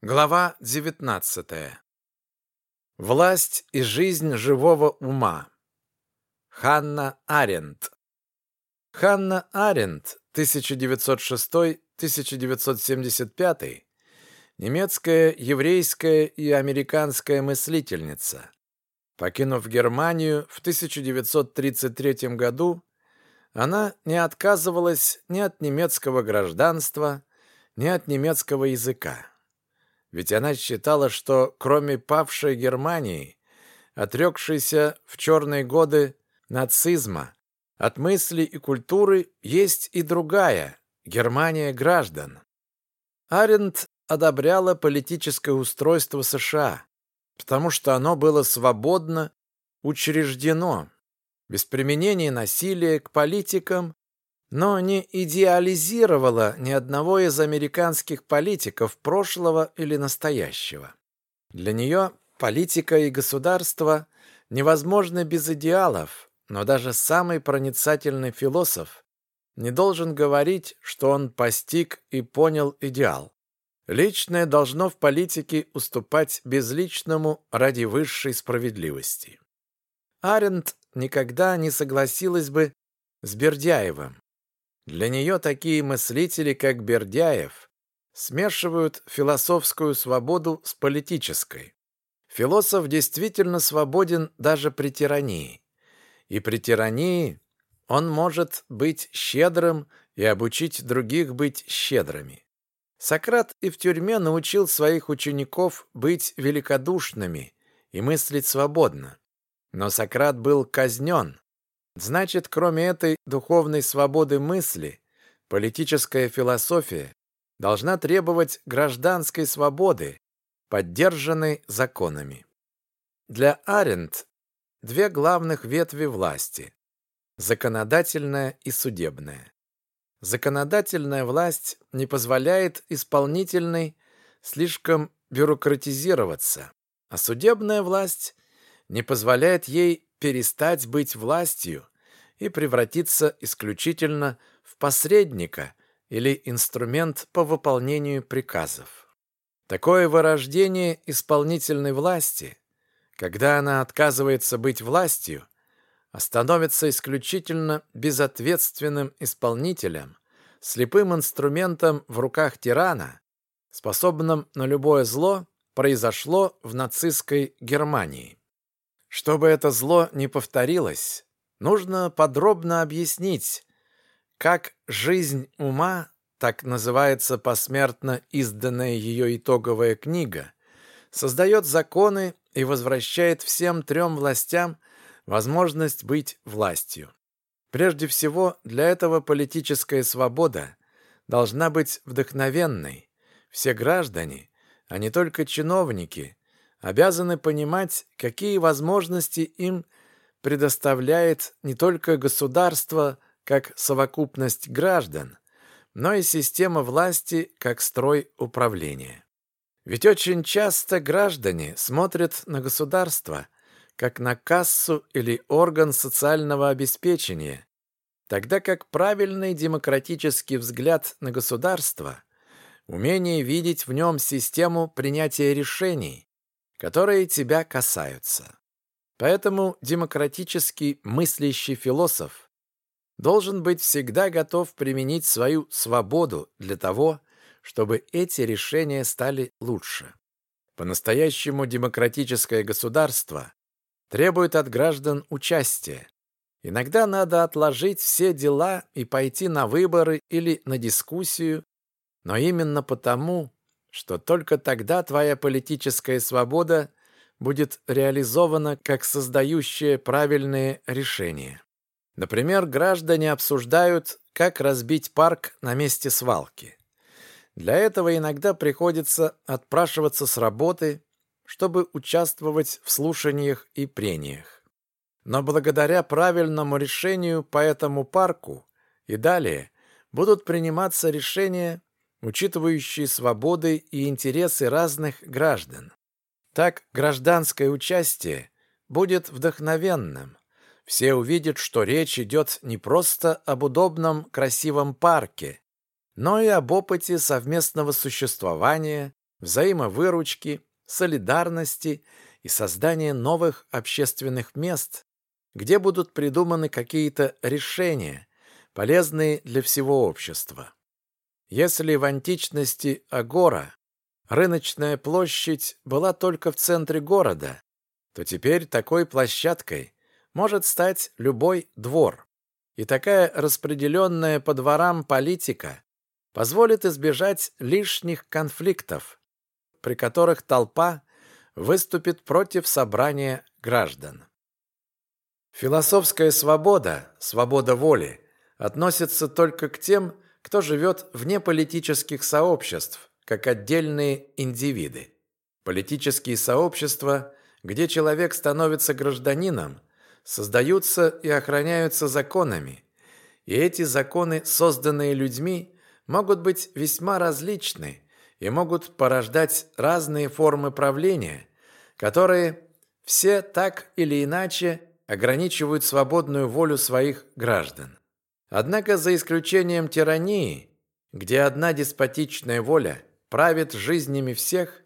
Глава 19. Власть и жизнь живого ума. Ханна Аренд. Ханна Аренд, 1906-1975, немецкая, еврейская и американская мыслительница. Покинув Германию в 1933 году, она не отказывалась ни от немецкого гражданства, ни от немецкого языка. Ведь она считала, что кроме павшей Германии, отрекшейся в черные годы нацизма, от мысли и культуры есть и другая – Германия граждан. Аренд одобряла политическое устройство США, потому что оно было свободно учреждено, без применения насилия к политикам но не идеализировала ни одного из американских политиков прошлого или настоящего. Для нее политика и государство невозможны без идеалов, но даже самый проницательный философ не должен говорить, что он постиг и понял идеал. Личное должно в политике уступать безличному ради высшей справедливости. Аренд никогда не согласилась бы с Бердяевым, для нее такие мыслители, как Бердяев, смешивают философскую свободу с политической. Философ действительно свободен даже при тирании. И при тирании он может быть щедрым и обучить других быть щедрыми. Сократ и в тюрьме научил своих учеников быть великодушными и мыслить свободно. Но Сократ был казнен, Значит, кроме этой духовной свободы мысли, политическая философия должна требовать гражданской свободы, поддержанной законами. Для Аренд две главных ветви власти – законодательная и судебная. Законодательная власть не позволяет исполнительной слишком бюрократизироваться, а судебная власть не позволяет ей перестать быть властью и превратиться исключительно в посредника или инструмент по выполнению приказов. Такое вырождение исполнительной власти, когда она отказывается быть властью, становится исключительно безответственным исполнителем, слепым инструментом в руках тирана, способным на любое зло, произошло в нацистской Германии. Чтобы это зло не повторилось, нужно подробно объяснить, как жизнь ума, так называется посмертно изданная ее итоговая книга, создает законы и возвращает всем трем властям возможность быть властью. Прежде всего, для этого политическая свобода должна быть вдохновенной. Все граждане, а не только чиновники, обязаны понимать, какие возможности им предоставляет не только государство как совокупность граждан, но и система власти как строй управления. Ведь очень часто граждане смотрят на государство как на кассу или орган социального обеспечения, тогда как правильный демократический взгляд на государство – умение видеть в нем систему принятия решений, которые тебя касаются. Поэтому демократический мыслящий философ должен быть всегда готов применить свою свободу для того, чтобы эти решения стали лучше. По-настоящему демократическое государство требует от граждан участия. Иногда надо отложить все дела и пойти на выборы или на дискуссию, но именно потому, что только тогда твоя политическая свобода будет реализована как создающая правильные решения. Например, граждане обсуждают, как разбить парк на месте свалки. Для этого иногда приходится отпрашиваться с работы, чтобы участвовать в слушаниях и прениях. Но благодаря правильному решению по этому парку и далее будут приниматься решения, учитывающие свободы и интересы разных граждан. Так гражданское участие будет вдохновенным. Все увидят, что речь идет не просто об удобном красивом парке, но и об опыте совместного существования, взаимовыручки, солидарности и создания новых общественных мест, где будут придуманы какие-то решения, полезные для всего общества. Если в античности Агора, рыночная площадь, была только в центре города, то теперь такой площадкой может стать любой двор. И такая распределенная по дворам политика позволит избежать лишних конфликтов, при которых толпа выступит против собрания граждан. Философская свобода, свобода воли, относится только к тем, кто живет вне политических сообществ, как отдельные индивиды. Политические сообщества, где человек становится гражданином, создаются и охраняются законами, и эти законы, созданные людьми, могут быть весьма различны и могут порождать разные формы правления, которые все так или иначе ограничивают свободную волю своих граждан. Однако за исключением тирании, где одна деспотичная воля правит жизнями всех,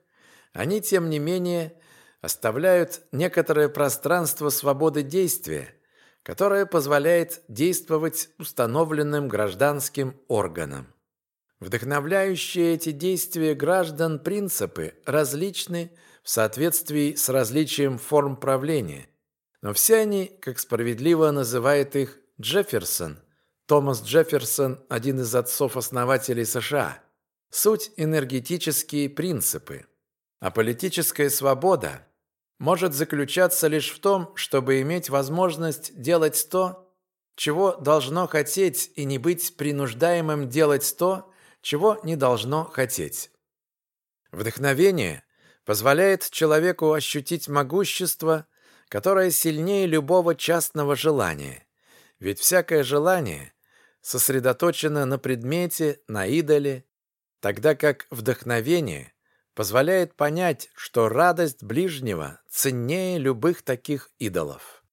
они, тем не менее, оставляют некоторое пространство свободы действия, которое позволяет действовать установленным гражданским органам. Вдохновляющие эти действия граждан принципы различны в соответствии с различием форм правления, но все они, как справедливо называет их Джефферсон, Томас Джефферсон – один из отцов-основателей США, суть энергетические принципы, а политическая свобода может заключаться лишь в том, чтобы иметь возможность делать то, чего должно хотеть, и не быть принуждаемым делать то, чего не должно хотеть. Вдохновение позволяет человеку ощутить могущество которая сильнее любого частного желания. Ведь всякое желание сосредоточено на предмете, на идоле, тогда как вдохновение позволяет понять, что радость ближнего ценнее любых таких идолов.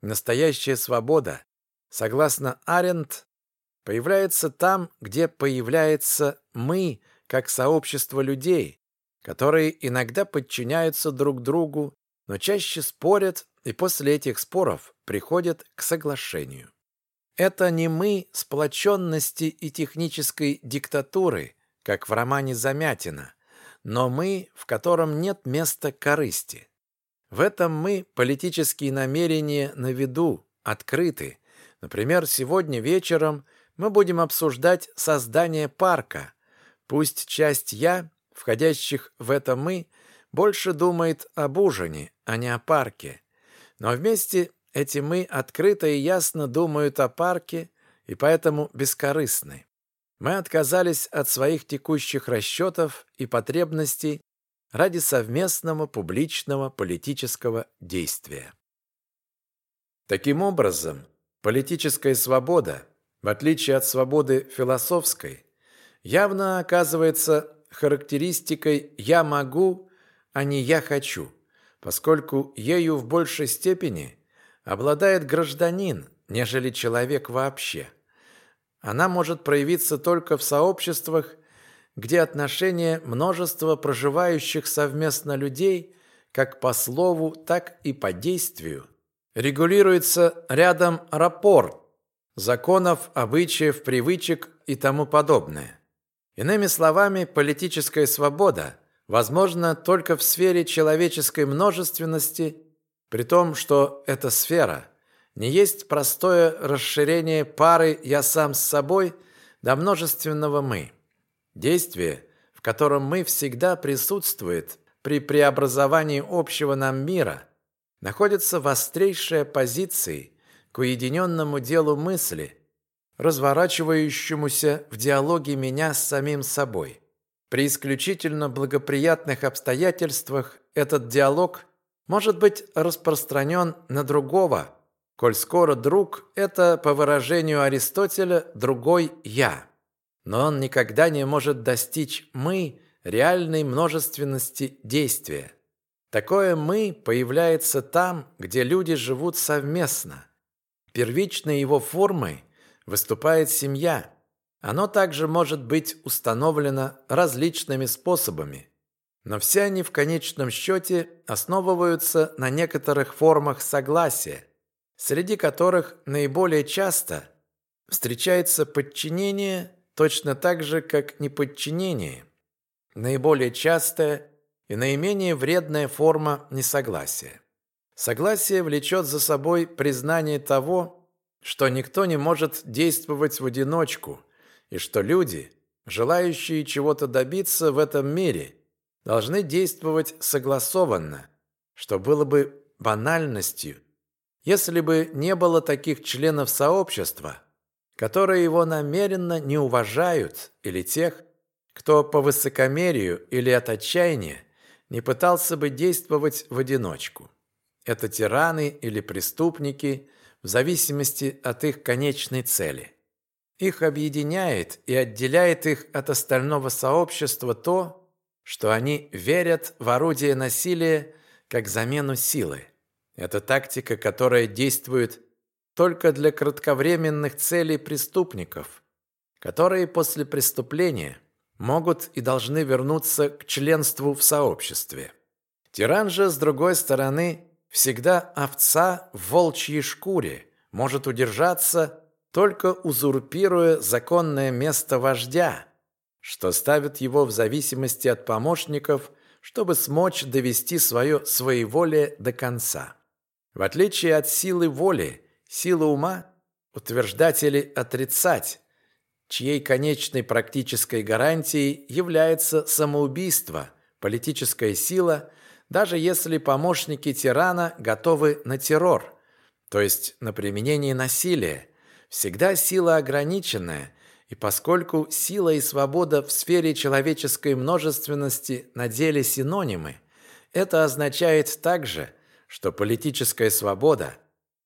Настоящая свобода, согласно Аренд, появляется там, где появляется «мы», как сообщество людей, которые иногда подчиняются друг другу но чаще спорят и после этих споров приходят к соглашению. Это не мы сплоченности и технической диктатуры, как в романе Замятина, но мы, в котором нет места корысти. В этом мы политические намерения на виду, открыты. Например, сегодня вечером мы будем обсуждать создание парка. Пусть часть «я», входящих в это «мы», больше думает об ужине, а не о парке. Но вместе эти мы открыто и ясно думают о парке и поэтому бескорыстны. Мы отказались от своих текущих расчетов и потребностей ради совместного публичного политического действия. Таким образом, политическая свобода, в отличие от свободы философской, явно оказывается характеристикой «я могу», а не «я хочу» поскольку ею в большей степени обладает гражданин, нежели человек вообще. Она может проявиться только в сообществах, где отношения множества проживающих совместно людей, как по слову, так и по действию, регулируется рядом рапорт, законов, обычаев, привычек и тому подобное. Иными словами, политическая свобода – возможно только в сфере человеческой множественности, при том, что эта сфера не есть простое расширение пары «я сам с собой» до множественного «мы». Действие, в котором «мы» всегда присутствует при преобразовании общего нам мира, находится в острейшей оппозиции к уединенному делу мысли, разворачивающемуся в диалоге меня с самим собой. При исключительно благоприятных обстоятельствах этот диалог может быть распространен на другого, коль скоро друг – это, по выражению Аристотеля, другой «я». Но он никогда не может достичь «мы» реальной множественности действия. Такое «мы» появляется там, где люди живут совместно. Первичной его формой выступает семья – оно также может быть установлено различными способами. Но все они в конечном счете основываются на некоторых формах согласия, среди которых наиболее часто встречается подчинение точно так же, как неподчинение, наиболее частая и наименее вредная форма несогласия. Согласие влечет за собой признание того, что никто не может действовать в одиночку, и что люди, желающие чего-то добиться в этом мире, должны действовать согласованно, что было бы банальностью, если бы не было таких членов сообщества, которые его намеренно не уважают, или тех, кто по высокомерию или от отчаяния не пытался бы действовать в одиночку. Это тираны или преступники в зависимости от их конечной цели. Их объединяет и отделяет их от остального сообщества то, что они верят в орудие насилия как замену силы. Это тактика, которая действует только для кратковременных целей преступников, которые после преступления могут и должны вернуться к членству в сообществе. Тиран же, с другой стороны, всегда овца в волчьей шкуре, может удержаться, только узурпируя законное место вождя, что ставит его в зависимости от помощников, чтобы смочь довести свое своеволие до конца. В отличие от силы воли, силы ума утверждать или отрицать, чьей конечной практической гарантией является самоубийство, политическая сила – даже если помощники тирана готовы на террор, то есть на применение насилия, всегда сила ограниченная, и поскольку сила и свобода в сфере человеческой множественности на деле синонимы, это означает также, что политическая свобода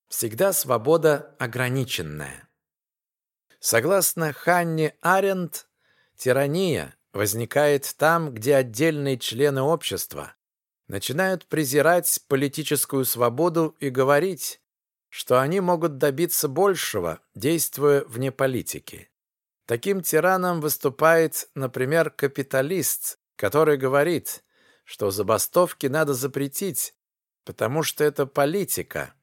всегда свобода ограниченная. Согласно Ханне Аренд, тирания возникает там, где отдельные члены общества начинают презирать политическую свободу и говорить, что они могут добиться большего, действуя вне политики. Таким тираном выступает, например, капиталист, который говорит, что забастовки надо запретить, потому что это политика,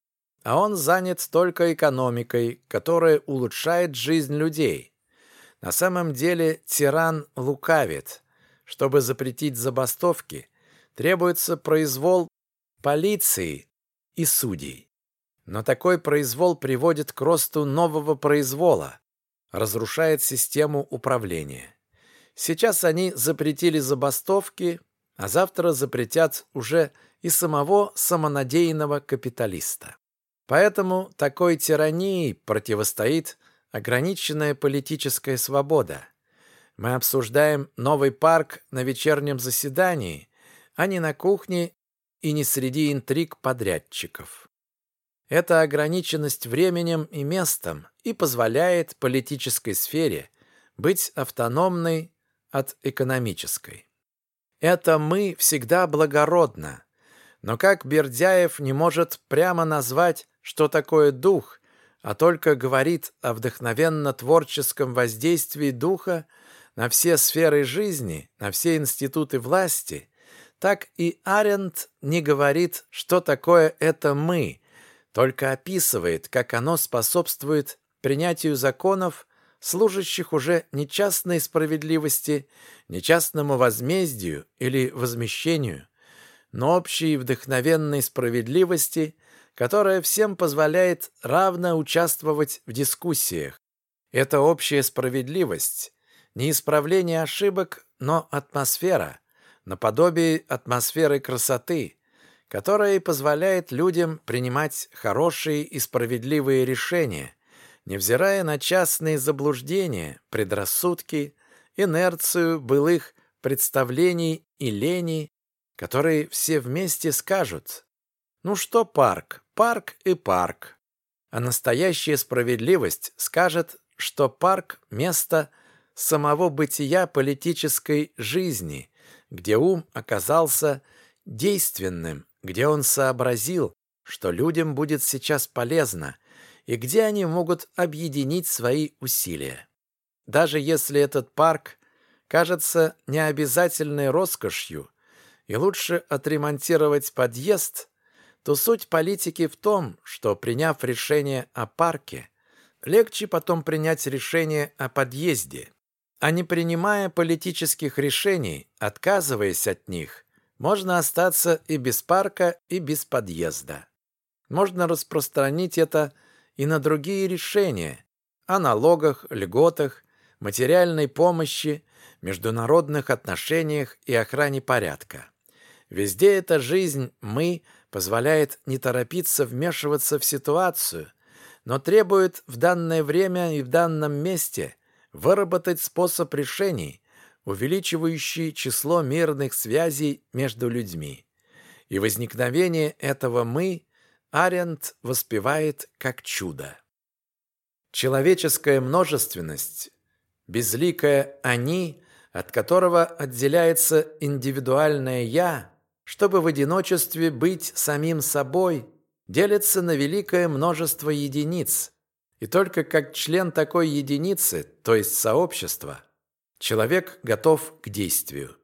а он занят только экономикой, которая улучшает жизнь людей. На самом деле тиран лукавит. Чтобы запретить забастовки – требуется произвол полиции и судей. Но такой произвол приводит к росту нового произвола, разрушает систему управления. Сейчас они запретили забастовки, а завтра запретят уже и самого самонадеянного капиталиста. Поэтому такой тирании противостоит ограниченная политическая свобода. Мы обсуждаем новый парк на вечернем заседании, а не на кухне и не среди интриг подрядчиков. Эта ограниченность временем и местом и позволяет политической сфере быть автономной от экономической. Это «мы» всегда благородно, но как Бердяев не может прямо назвать, что такое дух, а только говорит о вдохновенно-творческом воздействии духа на все сферы жизни, на все институты власти, так и Аренд не говорит, что такое это «мы», только описывает, как оно способствует принятию законов, служащих уже не частной справедливости, не частному возмездию или возмещению, но общей вдохновенной справедливости, которая всем позволяет равно участвовать в дискуссиях. Это общая справедливость, не исправление ошибок, но атмосфера – наподобие атмосферы красоты, которая позволяет людям принимать хорошие и справедливые решения, невзирая на частные заблуждения, предрассудки, инерцию былых представлений и лени, которые все вместе скажут «Ну что парк? Парк и парк». А настоящая справедливость скажет, что парк – место самого бытия политической жизни – где ум оказался действенным, где он сообразил, что людям будет сейчас полезно, и где они могут объединить свои усилия. Даже если этот парк кажется необязательной роскошью, и лучше отремонтировать подъезд, то суть политики в том, что, приняв решение о парке, легче потом принять решение о подъезде. А не принимая политических решений, отказываясь от них, можно остаться и без парка, и без подъезда. Можно распространить это и на другие решения о налогах, льготах, материальной помощи, международных отношениях и охране порядка. Везде эта жизнь «мы» позволяет не торопиться вмешиваться в ситуацию, но требует в данное время и в данном месте выработать способ решений, увеличивающий число мирных связей между людьми. И возникновение этого «мы» Аренд воспевает как чудо. Человеческая множественность, безликое «они», от которого отделяется индивидуальное «я», чтобы в одиночестве быть самим собой, делится на великое множество единиц. И только как член такой единицы, то есть сообщества, человек готов к действию.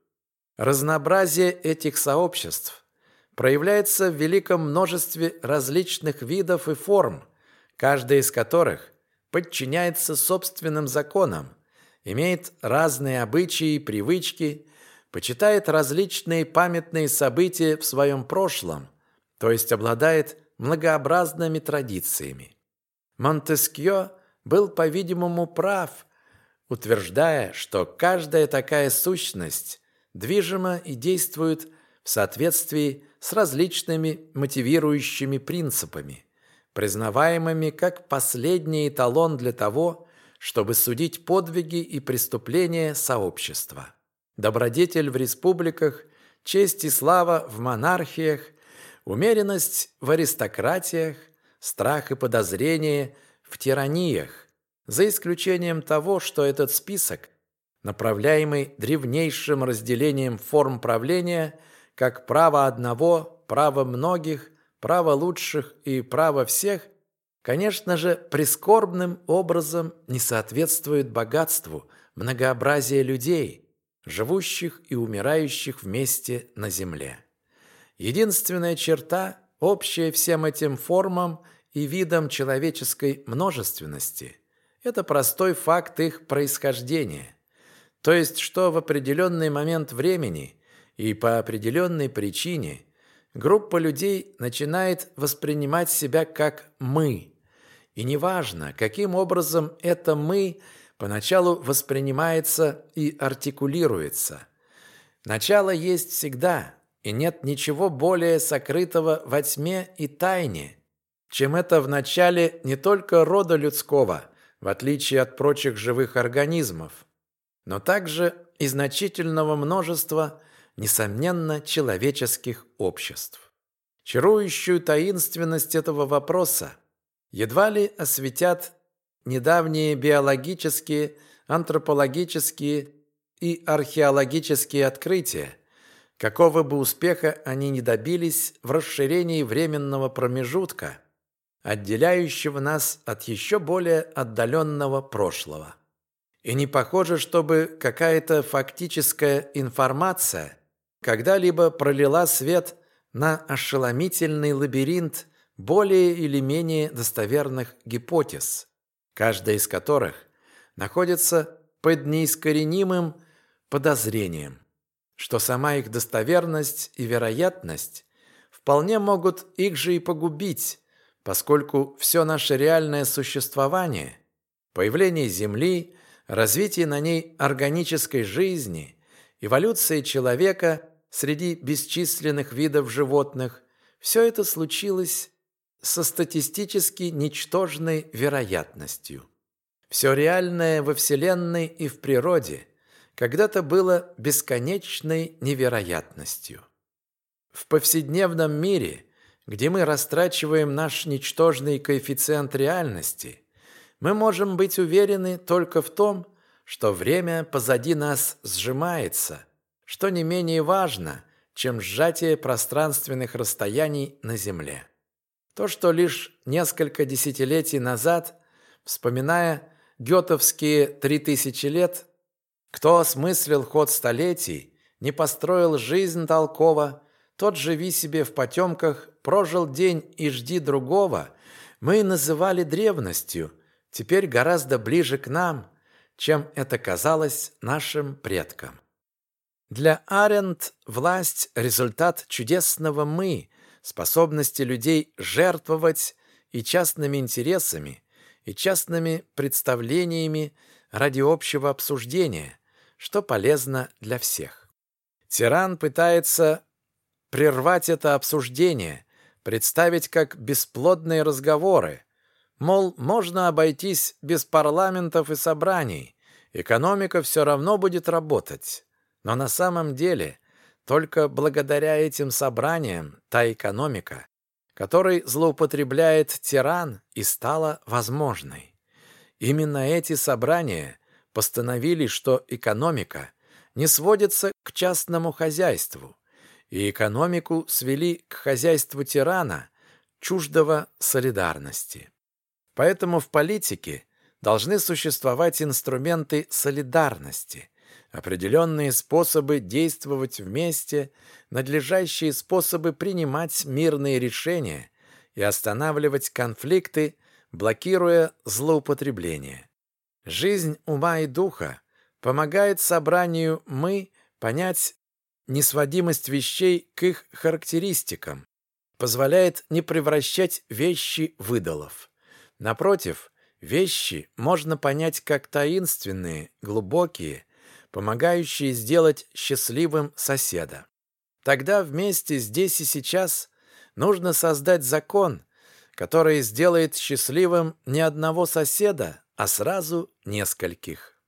Разнообразие этих сообществ проявляется в великом множестве различных видов и форм, каждая из которых подчиняется собственным законам, имеет разные обычаи и привычки, почитает различные памятные события в своем прошлом, то есть обладает многообразными традициями. Монтескьё был, по-видимому, прав, утверждая, что каждая такая сущность движима и действует в соответствии с различными мотивирующими принципами, признаваемыми как последний эталон для того, чтобы судить подвиги и преступления сообщества. Добродетель в республиках, честь и слава в монархиях, умеренность в аристократиях, страх и подозрение в тираниях, за исключением того, что этот список, направляемый древнейшим разделением форм правления, как право одного, право многих, право лучших и право всех, конечно же, прискорбным образом не соответствует богатству, многообразия людей – живущих и умирающих вместе на земле. Единственная черта, общая всем этим формам и видам человеческой множественности, это простой факт их происхождения, то есть что в определенный момент времени и по определенной причине группа людей начинает воспринимать себя как «мы», и неважно, каким образом это «мы» поначалу воспринимается и артикулируется. Начало есть всегда, и нет ничего более сокрытого во тьме и тайне, чем это в начале не только рода людского, в отличие от прочих живых организмов, но также и значительного множества, несомненно, человеческих обществ. Чарующую таинственность этого вопроса едва ли осветят Недавние биологические, антропологические и археологические открытия, какого бы успеха они ни добились в расширении временного промежутка, отделяющего нас от еще более отдаленного прошлого. И не похоже, чтобы какая-то фактическая информация когда-либо пролила свет на ошеломительный лабиринт более или менее достоверных гипотез – каждая из которых находится под неискоренимым подозрением, что сама их достоверность и вероятность вполне могут их же и погубить, поскольку все наше реальное существование, появление Земли, развитие на ней органической жизни, эволюция человека среди бесчисленных видов животных, все это случилось со статистически ничтожной вероятностью. Все реальное во Вселенной и в природе когда-то было бесконечной невероятностью. В повседневном мире, где мы растрачиваем наш ничтожный коэффициент реальности, мы можем быть уверены только в том, что время позади нас сжимается, что не менее важно, чем сжатие пространственных расстояний на Земле. То, что лишь несколько десятилетий назад, вспоминая гетовские три тысячи лет, кто осмыслил ход столетий, не построил жизнь толково, тот живи себе в потемках, прожил день и жди другого, мы называли древностью, теперь гораздо ближе к нам, чем это казалось нашим предкам. Для Аренд власть – результат чудесного «мы», способности людей жертвовать и частными интересами, и частными представлениями ради общего обсуждения, что полезно для всех. Тиран пытается прервать это обсуждение, представить как бесплодные разговоры, мол, можно обойтись без парламентов и собраний, экономика все равно будет работать. Но на самом деле только благодаря этим собраниям та экономика, которой злоупотребляет тиран, и стала возможной. Именно эти собрания постановили, что экономика не сводится к частному хозяйству, и экономику свели к хозяйству тирана, чуждого солидарности. Поэтому в политике должны существовать инструменты солидарности, определенные способы действовать вместе, надлежащие способы принимать мирные решения и останавливать конфликты, блокируя злоупотребление. Жизнь ума и духа помогает собранию «мы» понять несводимость вещей к их характеристикам, позволяет не превращать вещи в идолов. Напротив, вещи можно понять как таинственные, глубокие, помогающие сделать счастливым соседа. Тогда вместе здесь и сейчас нужно создать закон, который сделает счастливым не одного соседа, а сразу нескольких.